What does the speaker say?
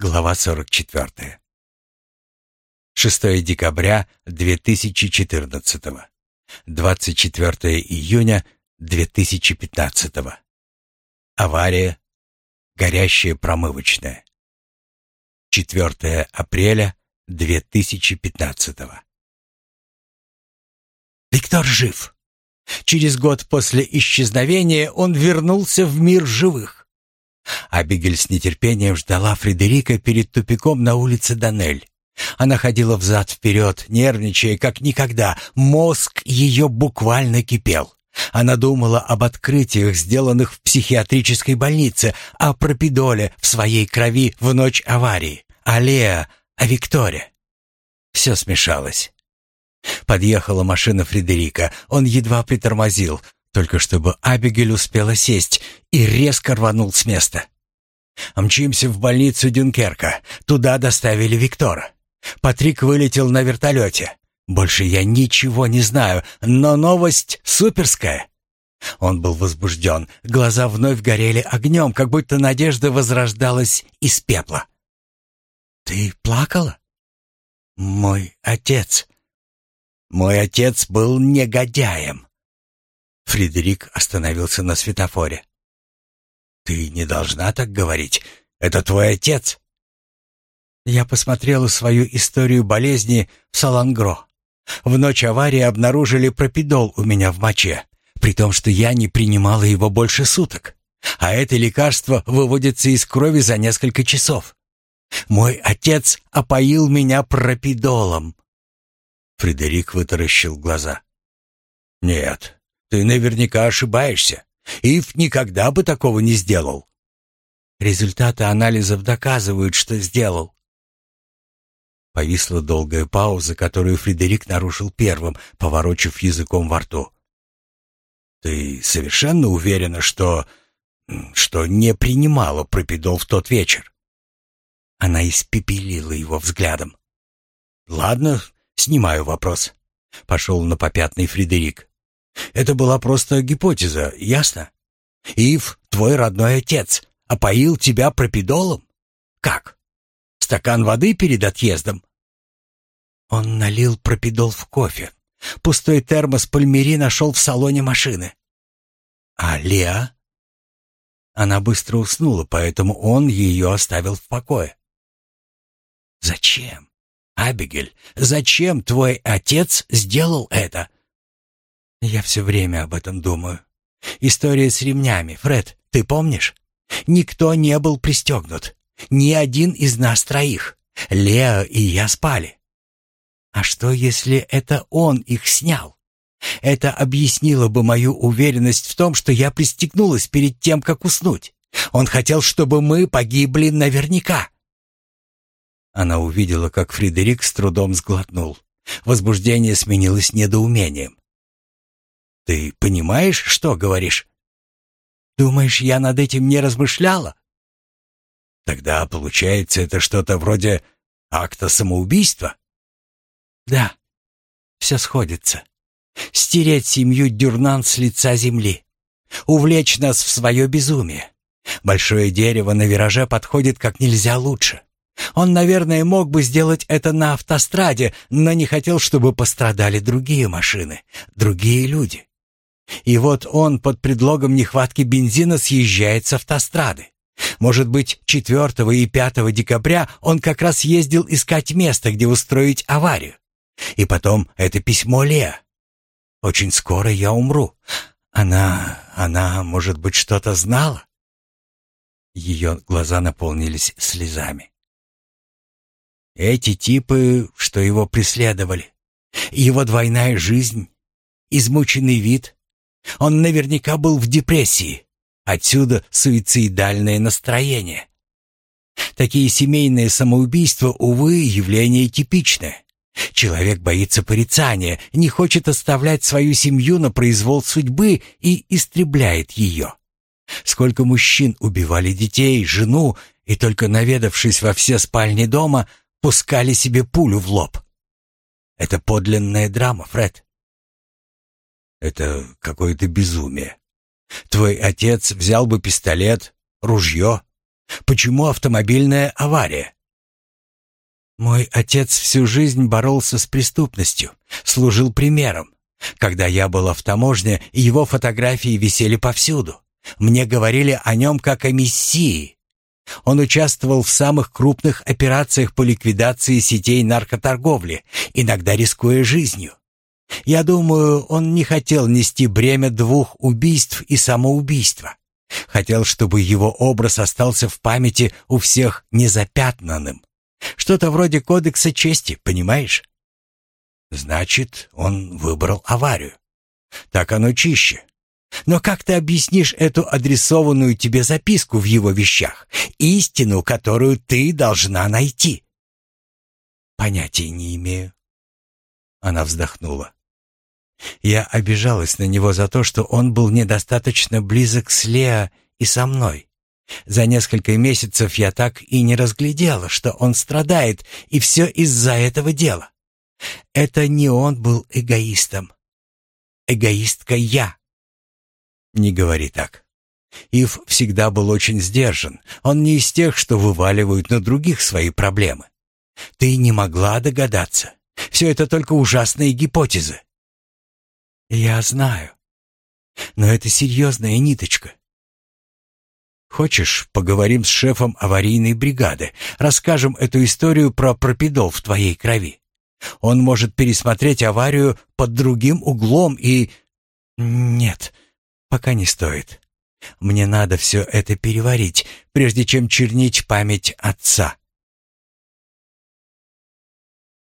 Глава 44. 6 декабря 2014. 24 июня 2015. Авария. Горящая промывочная. 4 апреля 2015. Виктор жив. Через год после исчезновения он вернулся в мир живых. Абигель с нетерпением ждала Фредерика перед тупиком на улице Данель. Она ходила взад-вперед, нервничая, как никогда. Мозг ее буквально кипел. Она думала об открытиях, сделанных в психиатрической больнице, о пропидоле в своей крови в ночь аварии, о Лео, о Викторе. Все смешалось. Подъехала машина Фредерика. Он едва притормозил только чтобы Абигель успела сесть, и резко рванул с места. Мчимся в больницу Дюнкерка. Туда доставили Виктора. Патрик вылетел на вертолете. Больше я ничего не знаю, но новость суперская. Он был возбужден, глаза вновь горели огнем, как будто надежда возрождалась из пепла. «Ты плакала?» «Мой отец...» «Мой отец был негодяем. Фредерик остановился на светофоре. «Ты не должна так говорить. Это твой отец». Я посмотрела свою историю болезни в Салангро. В ночь аварии обнаружили пропидол у меня в моче, при том, что я не принимала его больше суток. А это лекарство выводится из крови за несколько часов. Мой отец опоил меня пропидолом. Фредерик вытаращил глаза. «Нет, ты наверняка ошибаешься. Ив никогда бы такого не сделал. Результаты анализов доказывают, что сделал. Повисла долгая пауза, которую Фредерик нарушил первым, поворочив языком во рту. Ты совершенно уверена, что что не принимала пропидол в тот вечер? Она испепелила его взглядом. Ладно, снимаю вопрос. Пошел на попятный Фредерик. Это была просто гипотеза, ясно? Ив, твой родной отец, опоил тебя пропидолом? Как? Стакан воды перед отъездом? Он налил пропидол в кофе. Пустой термос Пальмери нашел в салоне машины. А Леа? Она быстро уснула, поэтому он ее оставил в покое. Зачем? Абигель, зачем твой отец сделал это? Я все время об этом думаю. История с ремнями, Фред, ты помнишь? Никто не был пристегнут. Ни один из нас троих. Лео и я спали. А что, если это он их снял? Это объяснило бы мою уверенность в том, что я пристегнулась перед тем, как уснуть. Он хотел, чтобы мы погибли наверняка. Она увидела, как Фредерик с трудом сглотнул. Возбуждение сменилось недоумением. Ты понимаешь, что говоришь? Думаешь, я над этим не размышляла? Тогда, получается, это что-то вроде акта самоубийства? Да, все сходится. Стереть семью Дюрнан с лица земли. Увлечь нас в свое безумие. Большое дерево на вираже подходит как нельзя лучше. Он, наверное, мог бы сделать это на автостраде, но не хотел, чтобы пострадали другие машины, другие люди. И вот он под предлогом нехватки бензина съезжает с автострады. Может быть, 4 и 5 декабря он как раз ездил искать место, где устроить аварию. И потом это письмо Лео. Очень скоро я умру. Она, она, может быть, что-то знала? Ее глаза наполнились слезами. Эти типы, что его преследовали, его двойная жизнь, измученный вид, он наверняка был в депрессии. Отсюда суицидальное настроение. Такие семейные самоубийства, увы, явление типичное. Человек боится порицания, не хочет оставлять свою семью на произвол судьбы и истребляет ее. Сколько мужчин убивали детей, жену, и только наведавшись во все спальни дома, пускали себе пулю в лоб. Это подлинная драма, Фред. Это какое-то безумие. Твой отец взял бы пистолет, ружье, Почему автомобильная авария? Мой отец всю жизнь боролся с преступностью, служил примером. Когда я была в таможне, его фотографии висели повсюду. Мне говорили о нем как о мессии. Он участвовал в самых крупных операциях по ликвидации сетей наркоторговли, иногда рискуя жизнью. Я думаю, он не хотел нести бремя двух убийств и самоубийства. Хотел, чтобы его образ остался в памяти у всех незапятнанным. Что-то вроде кодекса чести, понимаешь? Значит, он выбрал аварию. Так оно чище. Но как ты объяснишь эту адресованную тебе записку в его вещах? Истину, которую ты должна найти. Понятия не имею. Она вздохнула. Я обижалась на него за то, что он был недостаточно близок с Лео и со мной. За несколько месяцев я так и не разглядела, что он страдает, и все из-за этого дела. Это не он был эгоистом. Эгоистка я. Не говори так. Ив всегда был очень сдержан. Он не из тех, что вываливают на других свои проблемы. Ты не могла догадаться. Все это только ужасные гипотезы. Я знаю. Но это серьезная ниточка. Хочешь, поговорим с шефом аварийной бригады, расскажем эту историю про пропидол в твоей крови. Он может пересмотреть аварию под другим углом и... Нет, пока не стоит. Мне надо все это переварить, прежде чем чернить память отца.